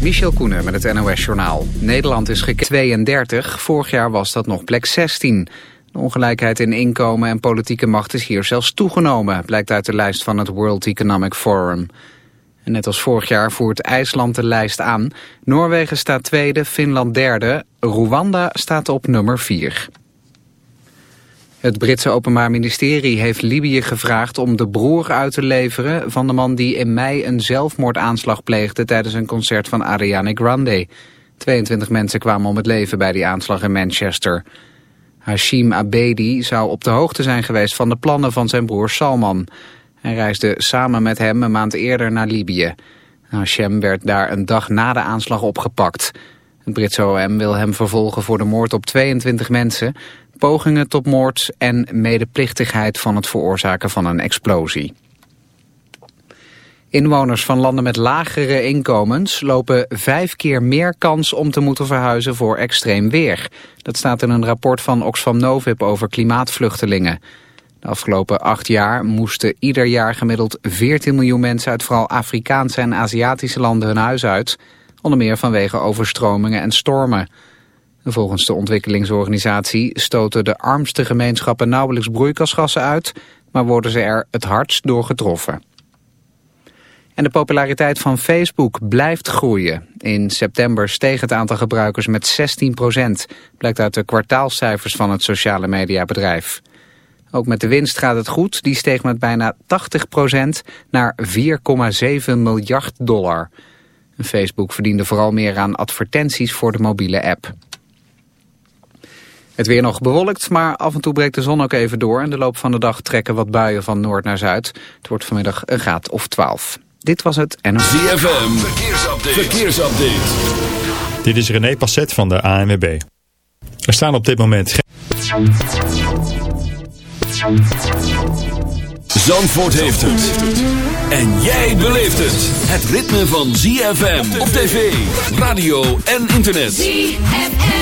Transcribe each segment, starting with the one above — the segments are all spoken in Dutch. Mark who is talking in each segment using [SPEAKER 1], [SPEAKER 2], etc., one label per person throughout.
[SPEAKER 1] Michel Koenen met het NOS-journaal. Nederland is gekend 32, vorig jaar was dat nog plek 16. De ongelijkheid in inkomen en politieke macht is hier zelfs toegenomen... blijkt uit de lijst van het World Economic Forum. Net als vorig jaar voert IJsland de lijst aan. Noorwegen staat tweede, Finland derde. Rwanda staat op nummer 4. Het Britse Openbaar Ministerie heeft Libië gevraagd om de broer uit te leveren van de man die in mei een zelfmoordaanslag pleegde tijdens een concert van Ariana Grande. 22 mensen kwamen om het leven bij die aanslag in Manchester. Hashim Abedi zou op de hoogte zijn geweest van de plannen van zijn broer Salman. Hij reisde samen met hem een maand eerder naar Libië. Hashem werd daar een dag na de aanslag opgepakt. Het Britse OM wil hem vervolgen voor de moord op 22 mensen pogingen tot moord en medeplichtigheid van het veroorzaken van een explosie. Inwoners van landen met lagere inkomens lopen vijf keer meer kans om te moeten verhuizen voor extreem weer. Dat staat in een rapport van Oxfam Novib over klimaatvluchtelingen. De afgelopen acht jaar moesten ieder jaar gemiddeld 14 miljoen mensen uit vooral Afrikaanse en Aziatische landen hun huis uit. Onder meer vanwege overstromingen en stormen. Volgens de ontwikkelingsorganisatie stoten de armste gemeenschappen nauwelijks broeikasgassen uit, maar worden ze er het hardst door getroffen. En de populariteit van Facebook blijft groeien. In september steeg het aantal gebruikers met 16% blijkt uit de kwartaalcijfers van het sociale mediabedrijf. Ook met de winst gaat het goed, die steeg met bijna 80% naar 4,7 miljard dollar. Facebook verdiende vooral meer aan advertenties voor de mobiele app. Het weer nog bewolkt, maar af en toe breekt de zon ook even door. En de loop van de dag trekken wat buien van noord naar zuid. Het wordt vanmiddag een graad of 12. Dit was het en...
[SPEAKER 2] ZFM, verkeersupdate. verkeersupdate.
[SPEAKER 3] Dit is René Passet van de ANWB. Er staan op dit moment geen...
[SPEAKER 2] Zandvoort heeft het. En jij beleeft het. Het ritme van ZFM op tv, radio en internet. ZFM.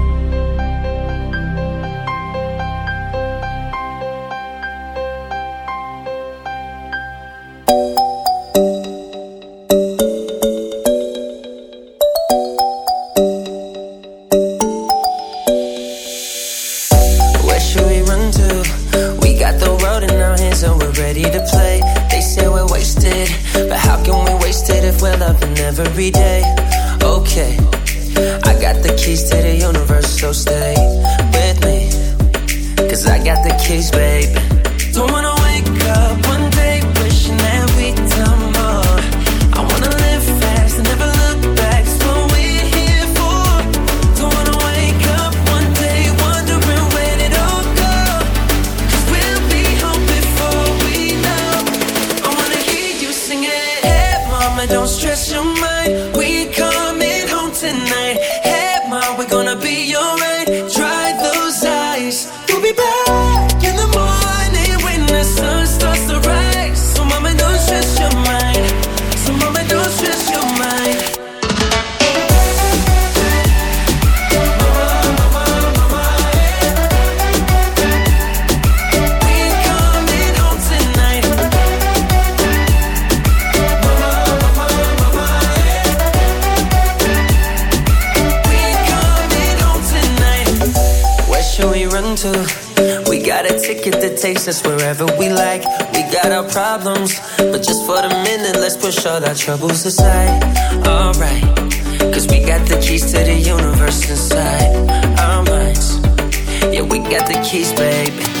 [SPEAKER 4] We got the keys to the universe inside our minds. Yeah, we got the keys, baby.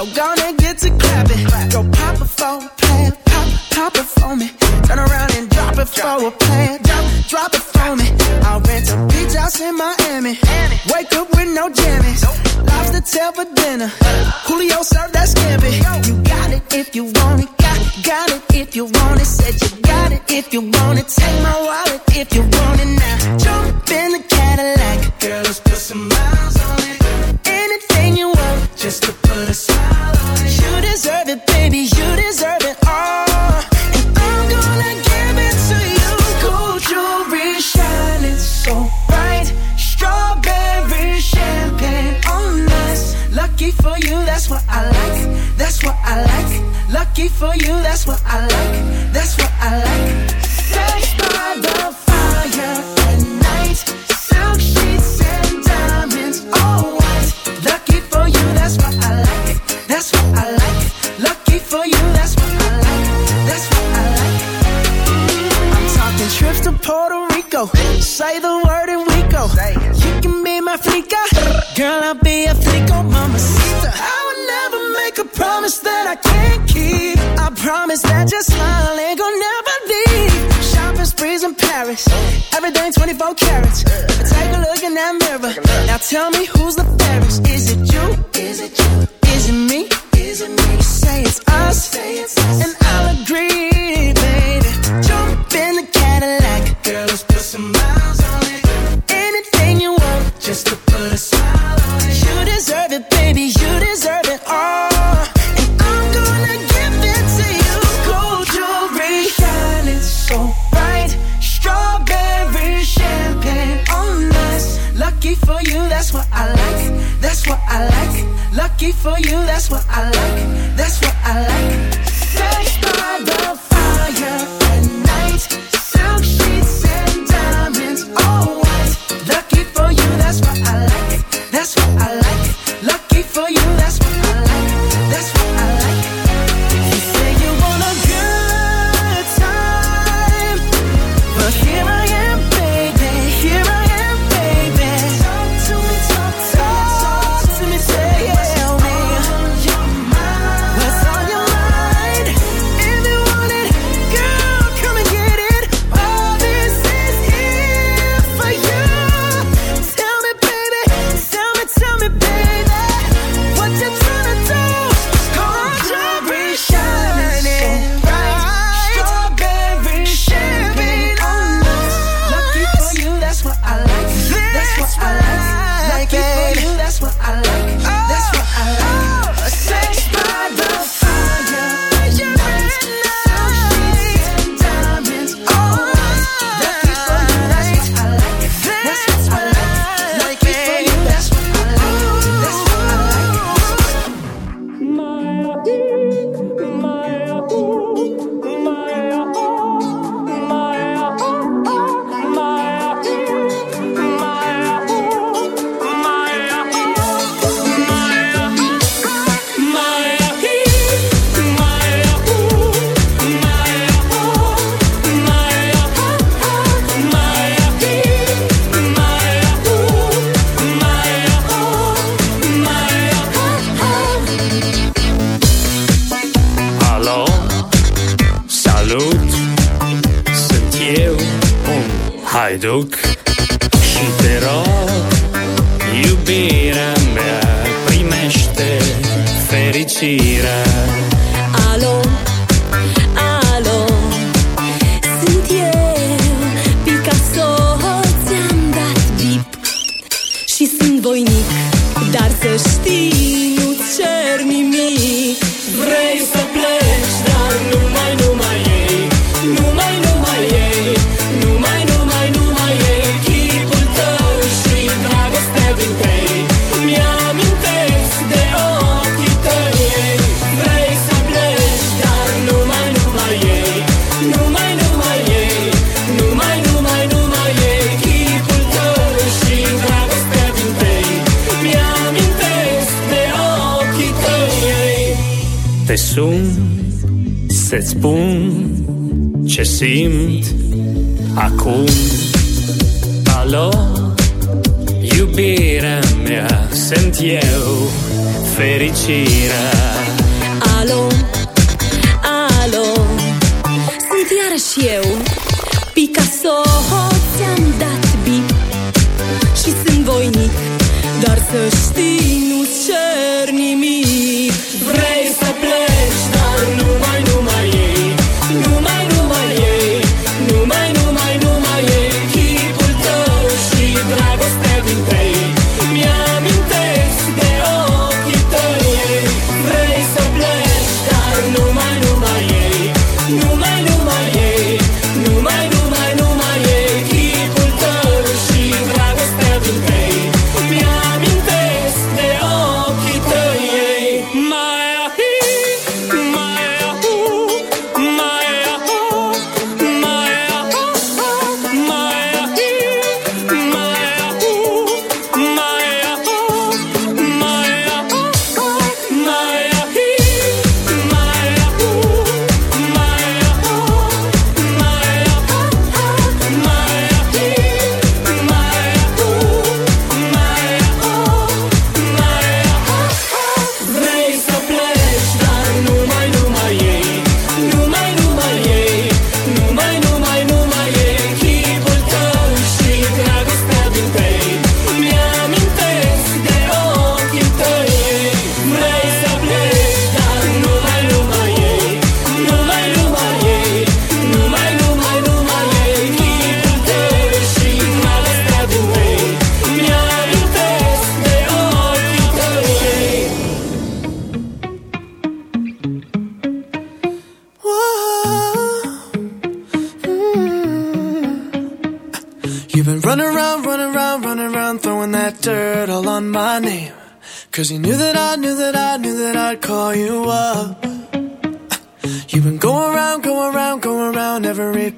[SPEAKER 4] So gonna
[SPEAKER 5] get to clapping. Go pop it for a plan, pop, pop it for me. Turn around and drop it drop for it. a
[SPEAKER 6] plan.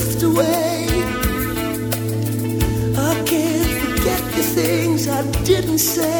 [SPEAKER 4] drift away. I can't forget the things I didn't say.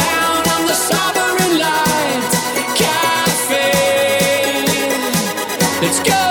[SPEAKER 6] Let's go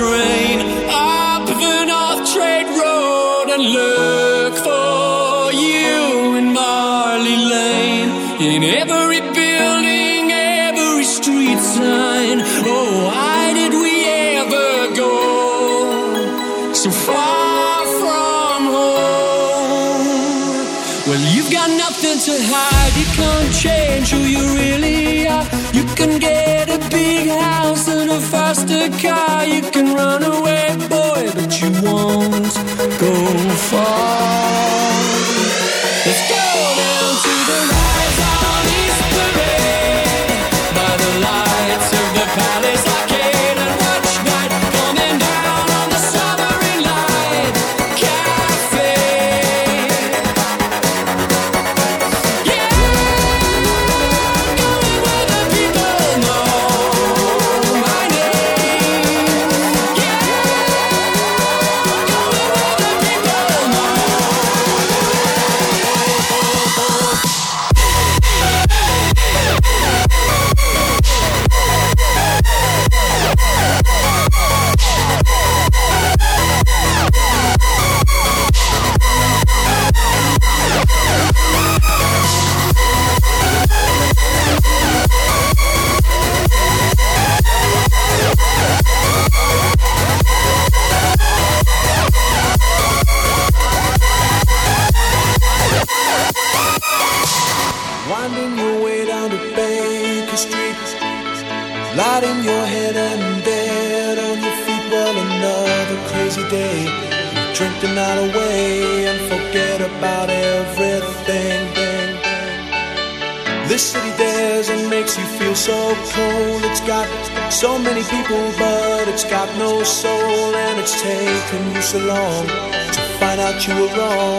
[SPEAKER 6] train up the North Trade Road and look for you in Marley Lane. In every building, every street sign. Oh, why did we ever go so far from home? Well, you've got nothing to hide. You can't change who you really are. You can get a big house and a faster car. You
[SPEAKER 7] long to find out you were wrong.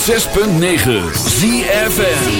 [SPEAKER 2] 106.9
[SPEAKER 8] ZFN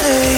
[SPEAKER 9] Hey.